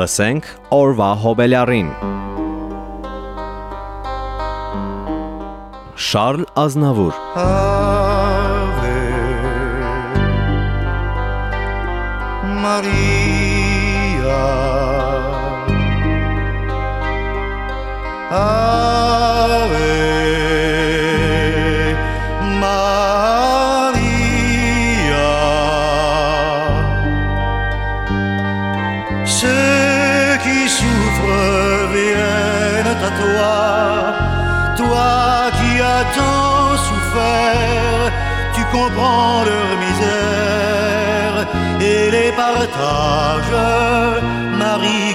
Լսենք օրվա հոբելյարին։ Շարլ Ազնավուր Ave Maria Marie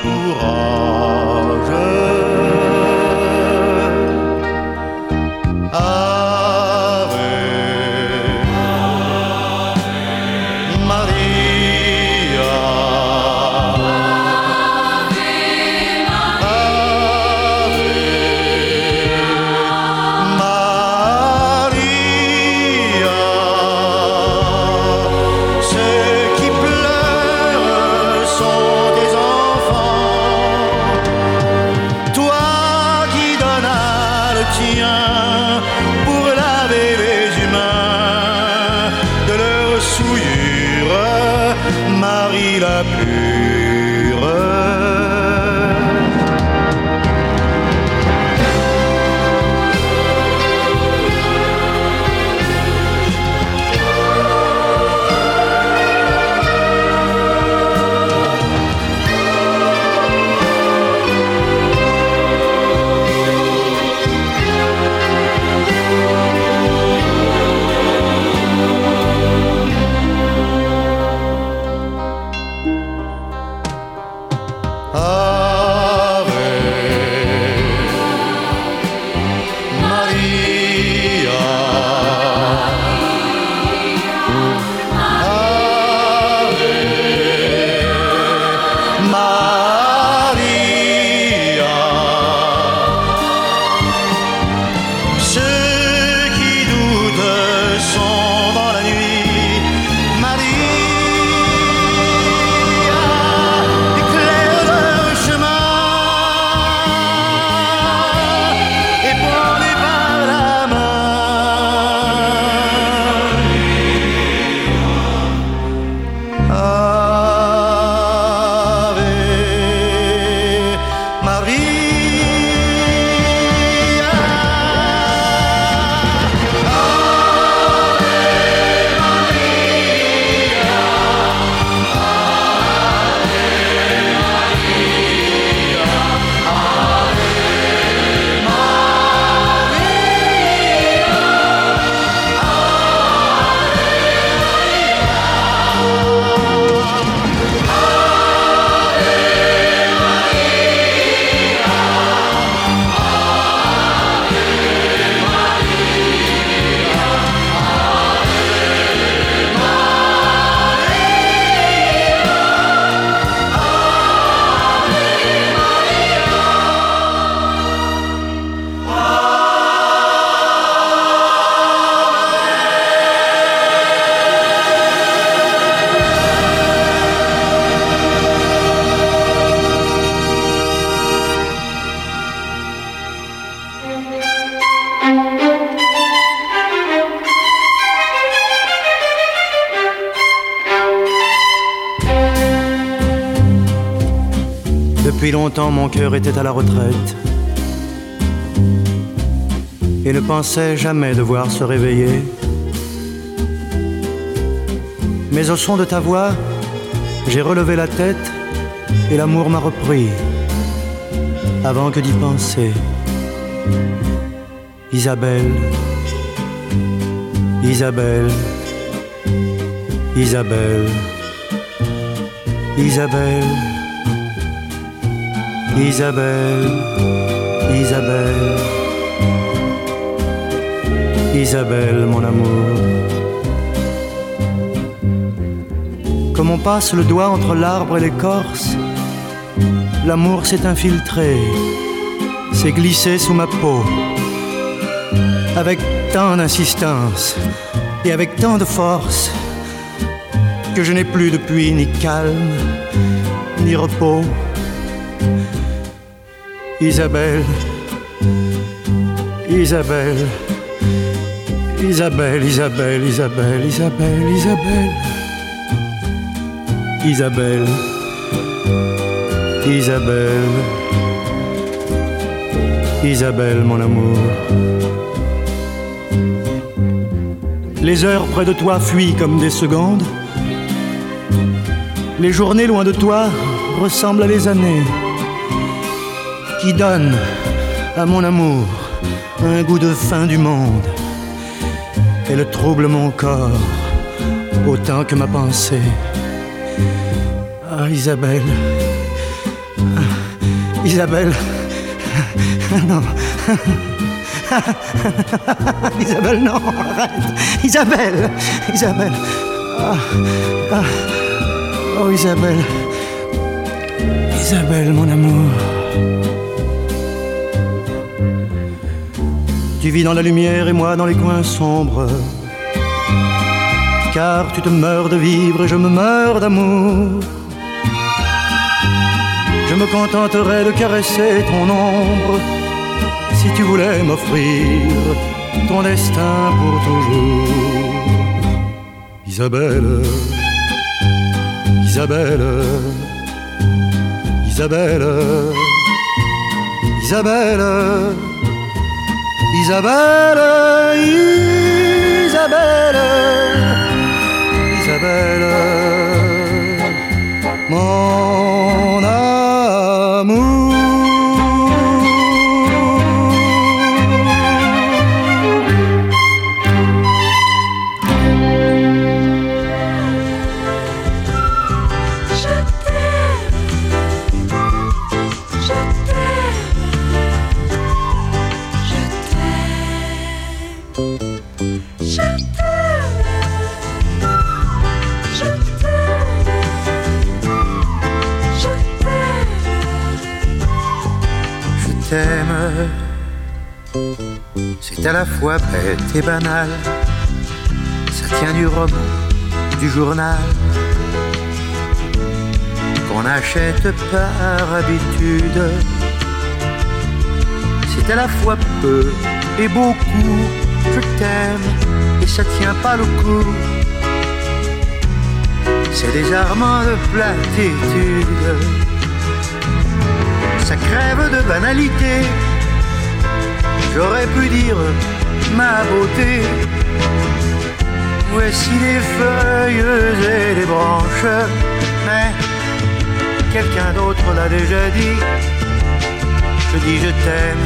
mon cœur était à la retraite et ne pensait jamais devoir se réveiller. Mais au son de ta voix, j'ai relevé la tête et l'amour m'a repris avant que d'y penser. Isabelle, Isabelle, Isabelle, Isabelle. Isabelle, Isabelle, Isabelle, mon amour. Comme on passe le doigt entre l'arbre et l'écorce, l'amour s'est infiltré, s'est glissé sous ma peau, avec tant d'insistance et avec tant de force que je n'ai plus depuis ni calme, ni repos, Isabelle, Isabelle, Isabelle, Isabelle, Isabelle, Isabelle, Isabelle, Isabelle, Isabelle, Isabelle, mon amour. Les heures près de toi fuient comme des secondes. Les journées loin de toi ressemblent à les années qui donnent à mon amour un goût de fin du monde. Et le trouble mon corps autant que ma pensée. Ah, Isabelle. Ah, Isabelle. Non. Isabelle, non, arrête. Isabelle, Isabelle. Ah, ah. Oh, Isabelle. Isabelle, mon amour. Tu vis dans la lumière et moi dans les coins sombres. Car tu te meurs de vivre et je me meurs d'amour. Je me contenterai de caresser ton ombre si tu voulais m'offrir ton destin pour toujours. Isabelle, Isabelle, Isabelle, Isabelle, Isabelle, Isabelle, Isabelle, mon bête et banal. Ça tient du roman, du journal qu'on achète par habitude. C'est à la fois peu et beaucoup. Je t'aime et ça tient pas le coup. C'est désarmant de platitude. Ça crève de banalité J'aurais pu dire ma beauté. Voici les feuilles et les branches, mais quelqu'un d'autre l'a déjà dit. Je dis je t'aime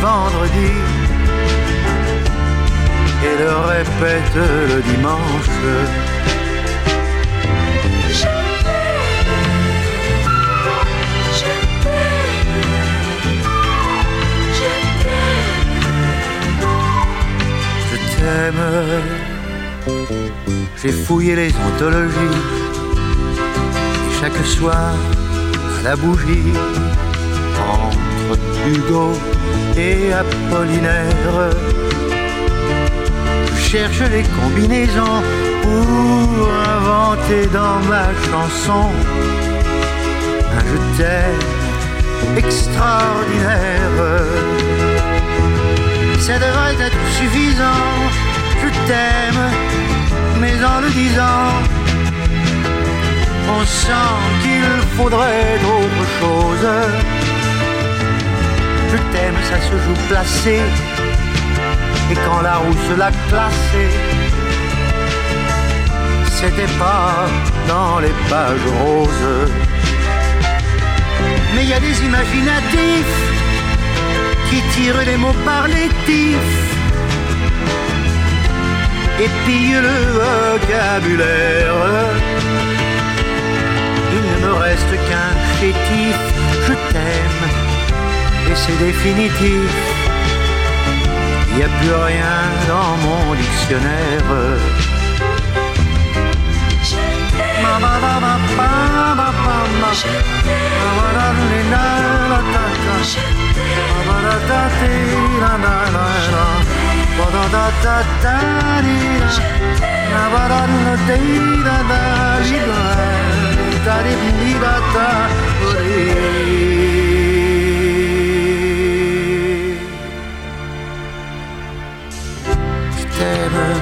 vendredi et le répète le dimanche. J'ai fouillé les anthologies, chaque soir à la bougie, entre Hugo et Apollinaire. Je cherche les combinaisons pour inventer dans ma chanson un je t'aime extraordinaire ça devrait être suffisant. Je t'aime, mais en le disant, on sent qu'il faudrait autre chose. Je t'aime, ça se joue placé, et quand la roue se l'a classé, c'était pas dans les pages roses. Mais il y a des imaginatifs qui tire les mots par les tifs et pille le vocabulaire. Il ne me reste qu'un chétif, je t'aime, et c'est définitif. Il n'y a plus rien dans mon dictionnaire. Never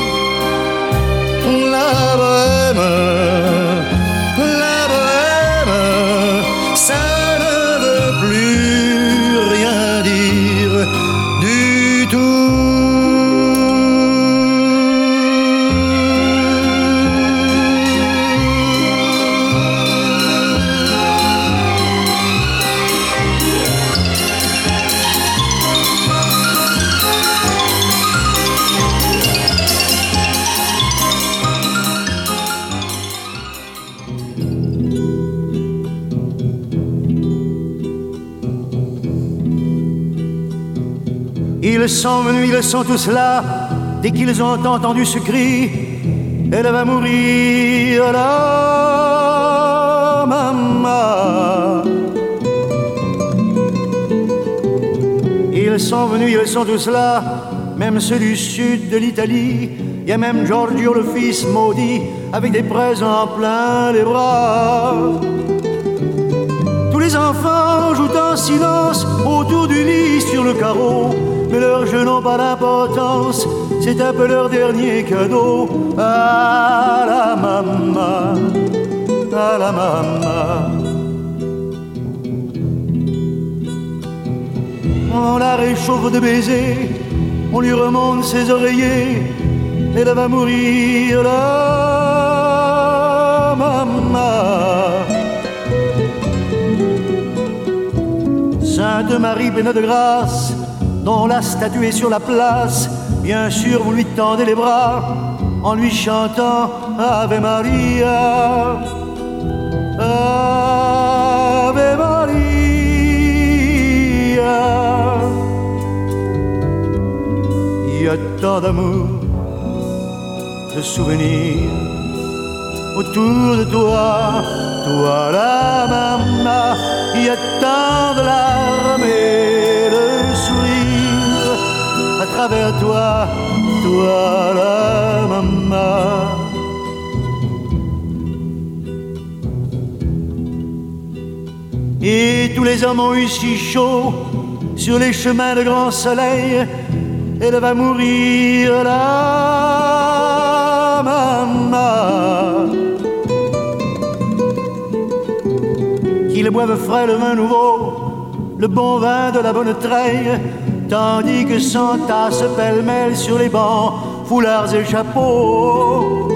Sont venus, ils sont tous là, dès qu'ils ont entendu ce cri, elle va mourir là, maman. Ils sont venus, ils sont tous là, même ceux du sud de l'Italie. Il y a même Giorgio le fils maudit, avec des présents plein les bras. Tous les enfants jouent en silence autour du lit sur le carreau, mais leurs jeux n'ont pas d'importance, c'est un peu leur dernier cadeau. À la maman, à la maman. On la réchauffe de baisers, on lui remonte ses oreillers, elle va mourir là, maman. Sainte Marie pleine de grâce, dont la statue est sur la place, bien sûr vous lui tendez les bras en lui chantant Ave Maria, Ave Maria. Il y a tant d'amour, de souvenirs autour de toi, toi la maman. Il y a tant de larmes travers toi, toi la maman. Et tous les hommes ont eu si chaud sur les chemins de grand soleil. Elle va mourir là, maman. Qu'ils boivent frais le vin nouveau, le bon vin de la bonne treille, tandis que s'entassent pêle-mêle sur les bancs, foulards et chapeaux.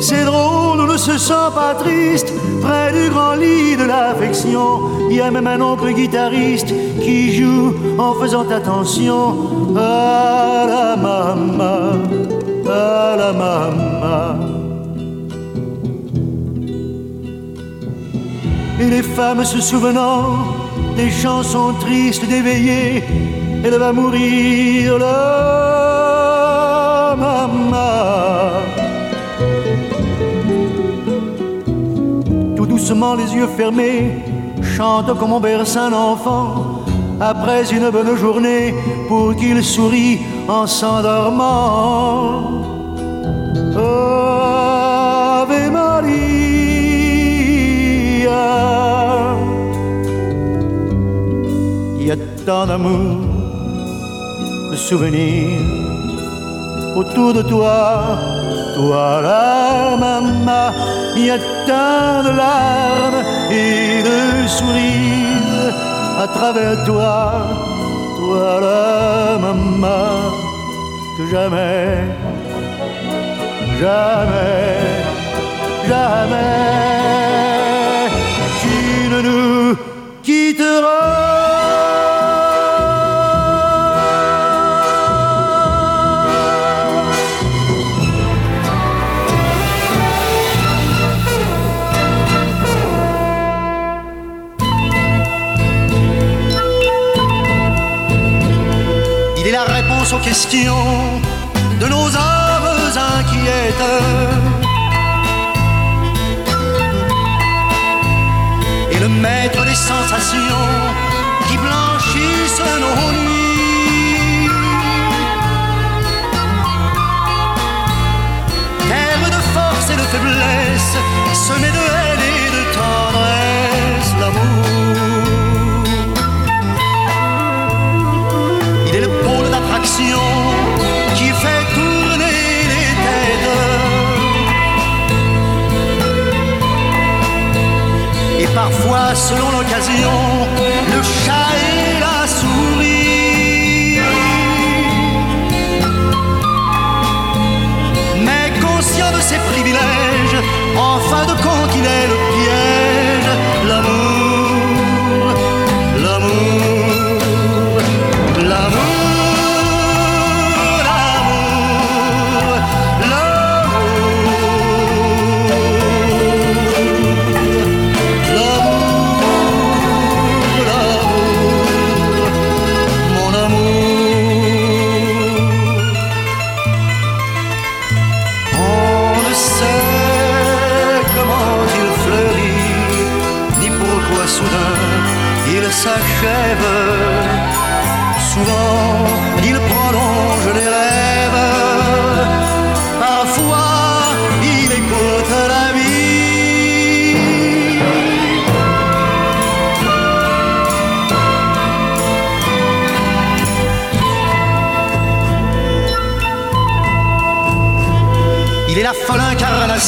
C'est drôle, on ne se sent pas triste près du grand lit de l'affection. Il y a même un oncle guitariste qui joue en faisant attention à la maman, à la maman. Et les femmes se souvenant des chansons tristes d'éveillé, elle va mourir là, maman. Tout doucement, les yeux fermés, chante comme on berce un enfant après une bonne journée pour qu'il sourit en s'endormant. Ave Maria. Il y a tant d'amour, souvenirs autour de toi, toi la maman. Il y a tant de larmes et de sourires à travers toi, toi la maman, que jamais, jamais, jamais, qui blanchissent nos nuits. Terre de force et de faiblesse, semé de haine et de tendresse, l'amour. Il est le pôle d'attraction qui fait tourner les têtes. Et parfois, selon le chat et la souris. Mais conscient de ses privilèges, en fin de compte, il est le piège,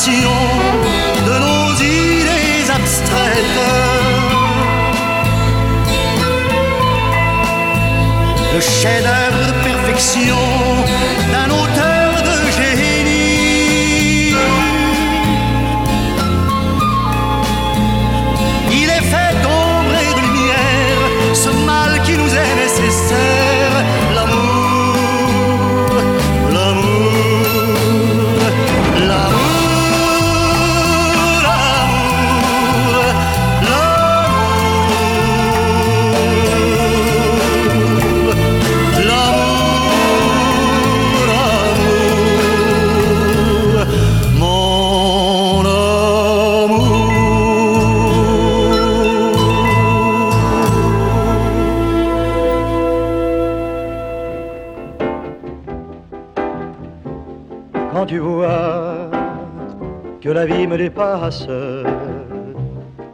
de nos idées abstraites. Le chef-d'œuvre de perfection la vie me dépasse,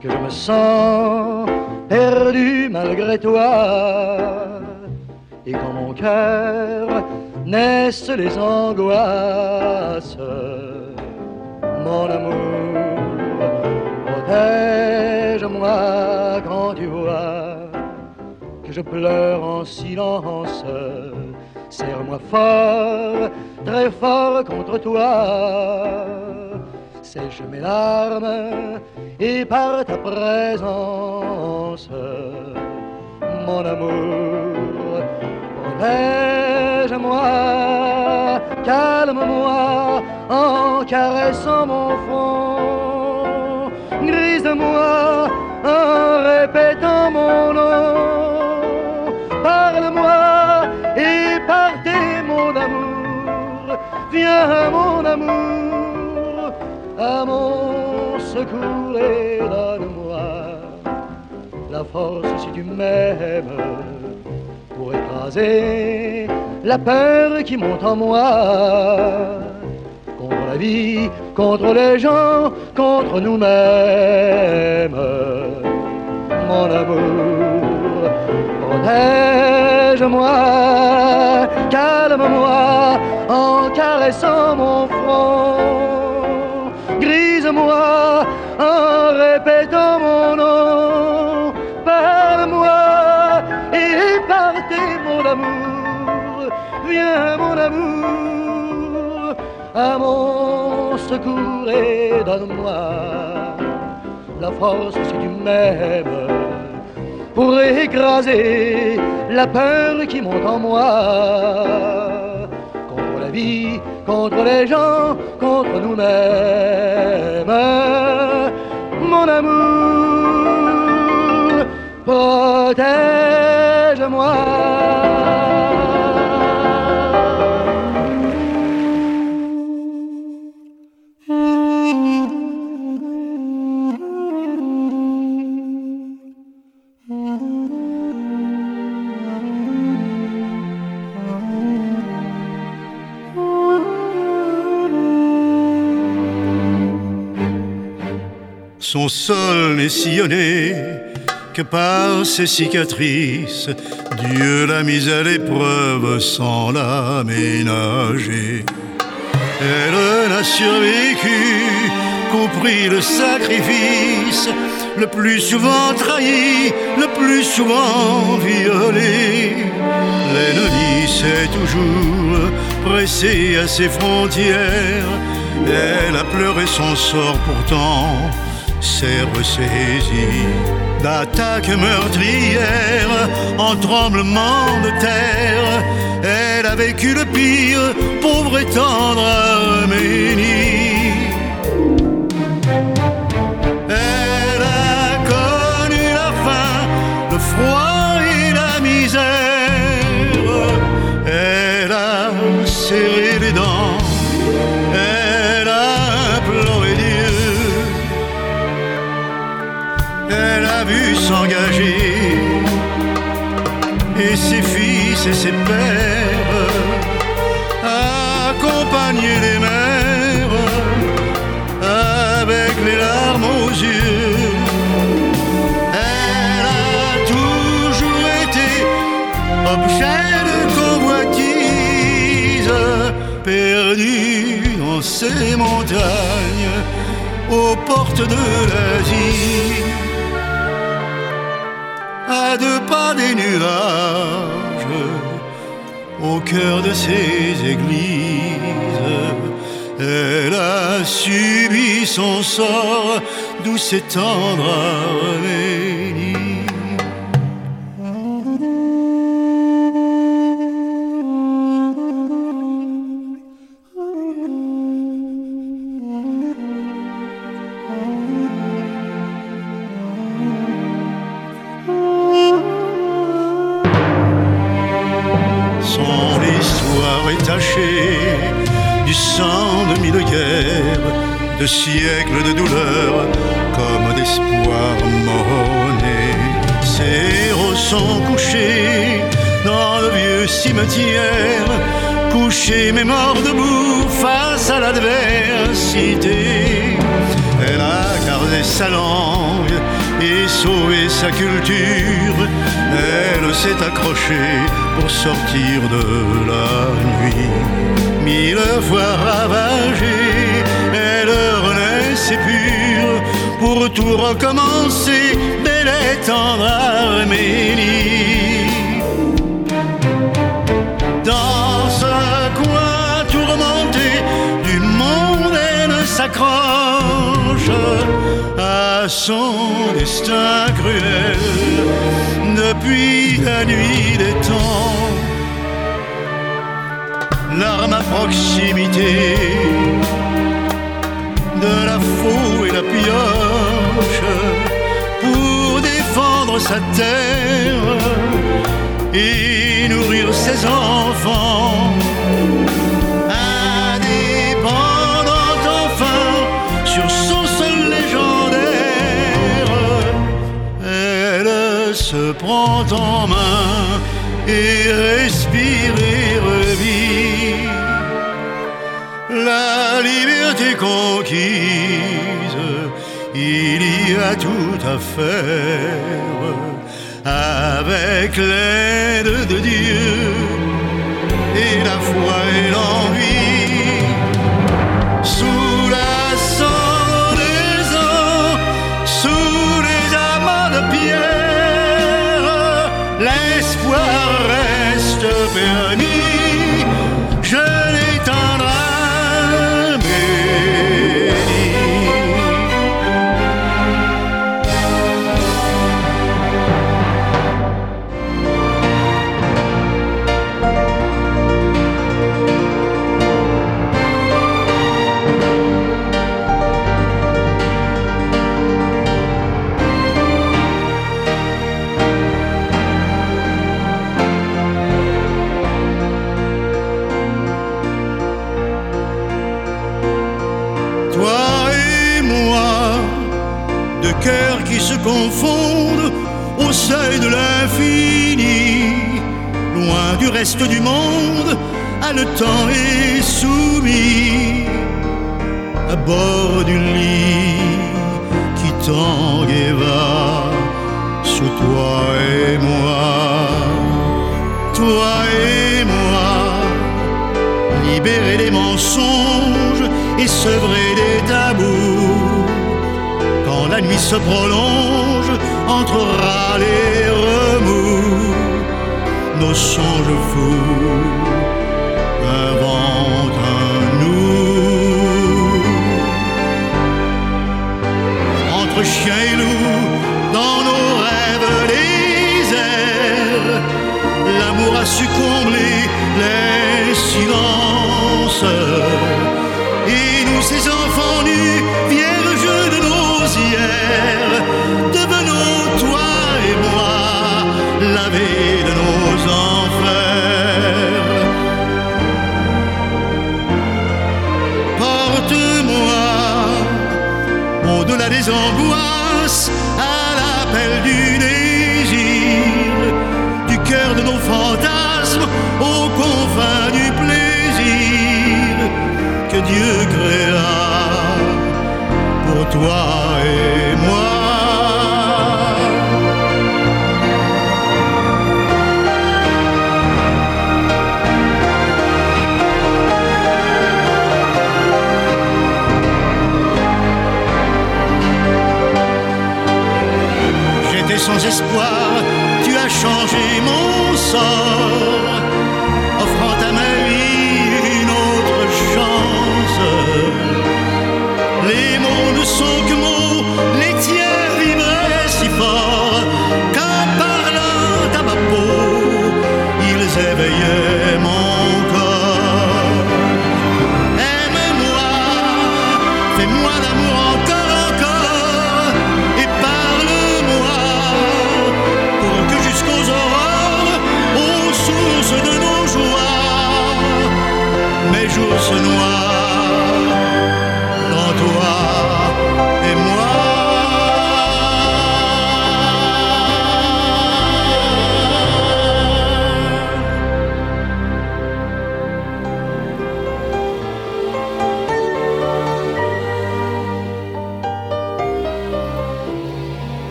que je me sens perdu malgré toi, et quand mon cœur naissent les angoisses, mon amour, protège-moi quand tu vois que je pleure en silence. Serre-moi fort, très fort contre toi. Sèche mes larmes et par ta présence, mon amour, protège-moi, calme-moi en caressant mon front, grise-moi en répétant mon nom, parle-moi et partez mon amour, viens mon amour, mon secours et donne-moi la force si tu m'aimes pour écraser la peur qui monte en moi contre la vie, contre les gens, contre nous-mêmes. Mon amour, protège-moi, calme-moi en caressant mon front. Grise-moi en répétant mon nom. Parle-moi et partez mon amour. Viens mon amour à mon secours et donne-moi la force si tu m'aimes pour écraser la peur qui monte en moi contre les gens, contre nous-mêmes. Mon amour, protège-moi. Son sol n'est sillonné que par ses cicatrices. Dieu l'a mise à l'épreuve sans la ménager. Elle n'a survécu compris le sacrifice, le plus souvent trahi, le plus souvent violé. L'ennemi s'est toujours pressé à ses frontières. Elle a pleuré son sort pourtant s'est ressaisie d'attaques meurtrières en tremblement de terre. Elle a vécu le pire, pauvre et tendre Arménie. S'engager et ses fils et ses pères accompagner les mères avec les larmes aux yeux. Elle a toujours été objet de convoitise, perdue dans ces montagnes aux portes de l'Asie à deux pas des nuages, au cœur de ces églises. Elle a subi son sort, douce et tendre de siècles de douleur, comme d'espoir mort-né. Ses héros sont couchés dans le vieux cimetière, couché mais mort debout face à l'adversité. Elle a gardé sa langue et sauvé sa culture. Elle s'est accrochée pour sortir de la nuit. Mille fois ravagée, pour tout recommencer. Belle et Arménie. Dans ce coin tourmenté du monde, elle s'accroche à son destin cruel depuis la nuit des temps. L'arme à proximité de la faux et la pour défendre sa terre et nourrir ses enfants. Indépendante enfin sur son sol légendaire, elle se prend en main et respire et revit la liberté conquise. Il y a tout à faire avec l'aide de Dieu. Et la foi seuil de l'infini, loin du reste du monde, haletant et soumis, à bord du lit qui tangue et va sous toi et moi, toi et moi libérer des mensonges et sevrer des tabous. Quand la nuit se prolonge, entre râles et remous, nos songes fous inventent un nous. Entre chien et loup, dans nos rêves déserts, l'amour a su combler les silences. De nos enfers. Porte-moi au-delà des angoisses, à l'appel du désir, du cœur de nos fantasmes, aux confins du plaisir que Dieu créa pour toi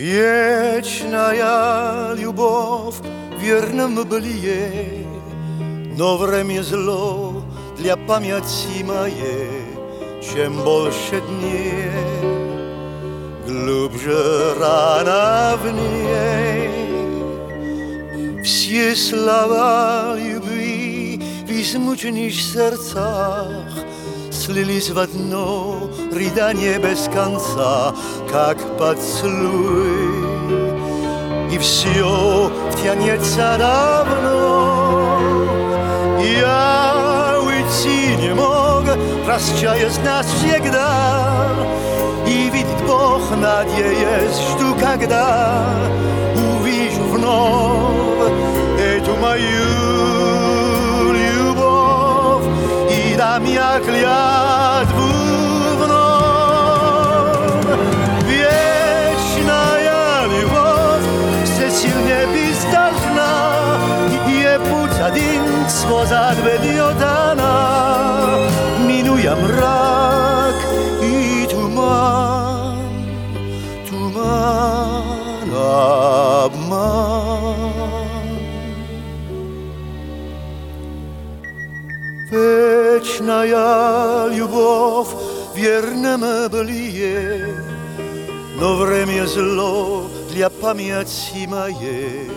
Вечная любовь верным были, Но время зло для памяти моей, Чем больше дней, глубже рана в ней. Все слова любви в измученных сердцах Слились в одно рыдание без конца Как поцелуй. И все тянется давно Я уйти не мог Прощаясь навсегда. И видит Бог, надеясь, жду когда Увижу вновь эту мою И дам я клятву вновь Вечная любовь все сильнее бездажна И путь один сквозь ведет она Минуя зло для памяти моей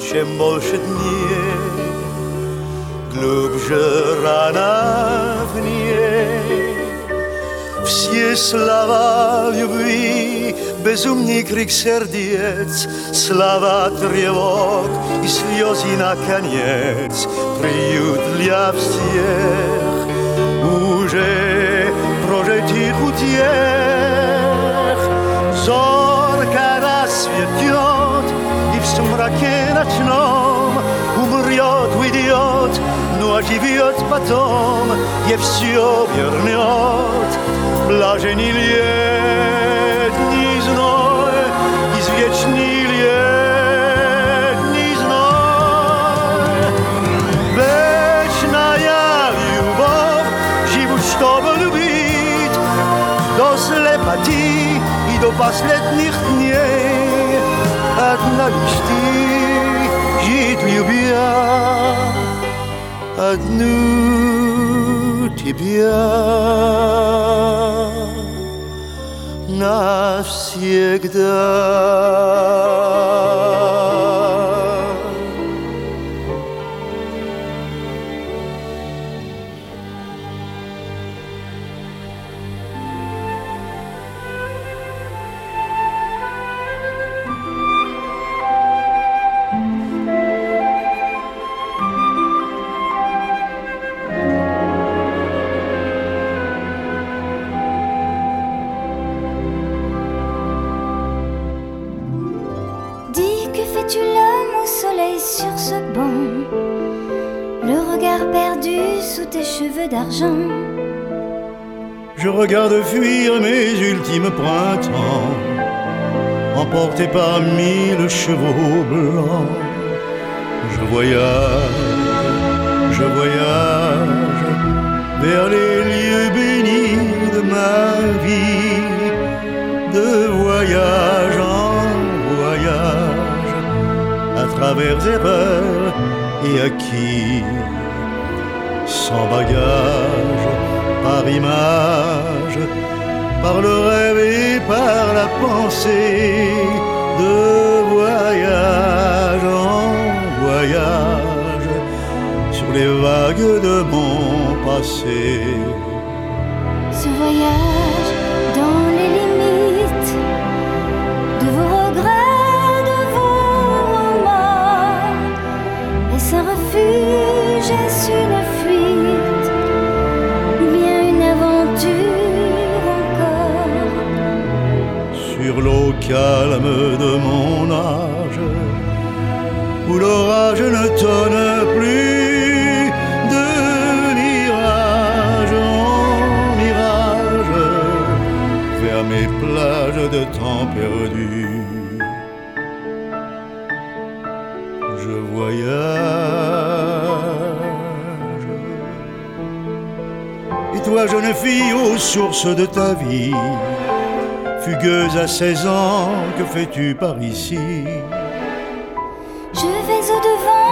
Чем больше дней Глубже рана в ней Все слова любви Безумный крик сердец Слова тревог И слезы наконец Приют для всех Уже прожитых утех И в сумраке ночном Умрет, уйдет Но оживет потом И все вернет Блаженный летний зной Извечный летний зной Вечная любовь Живут, чтобы любить До слепоты и до последних дней Одна лишь ты жить любя Одну тебя навсегда. Cheveux d'argent Je regarde fuir mes ultimes printemps, emporté par mille chevaux blancs. Je voyage, je voyage vers les lieux bénis de ma vie, de voyage en voyage, à travers erreurs et acquis sans bagage, par image, par le rêve et par la pensée, de voyage en voyage, sur les vagues de mon passé. Calme de mon âge, où l'orage ne tonne plus de mirage en mirage, vers mes plages de temps perdu. Je voyage. Et toi, jeune fille, aux sources de ta vie, fugueuse à 16 ans, que fais-tu par ici? Je vais au-devant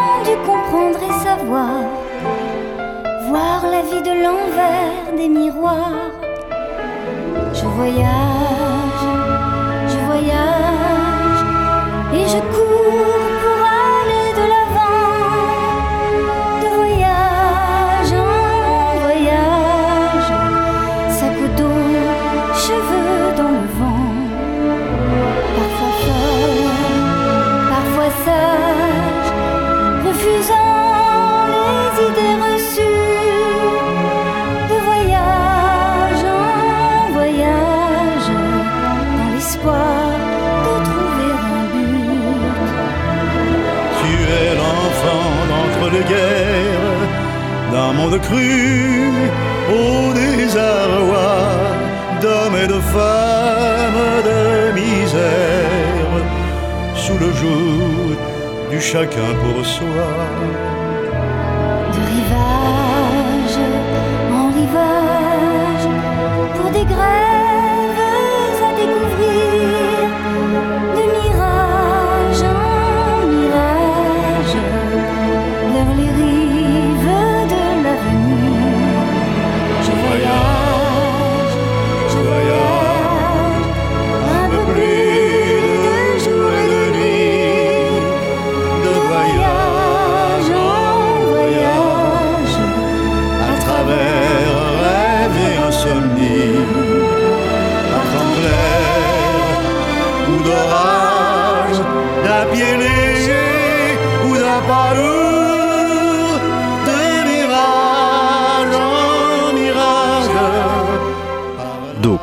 comprendre et savoir, voir la vie de l'envers des miroirs. Je voyage, je voyage et je cours monde cru au désarroi, d'hommes et de femmes de misère, sous le joug du chacun pour soi.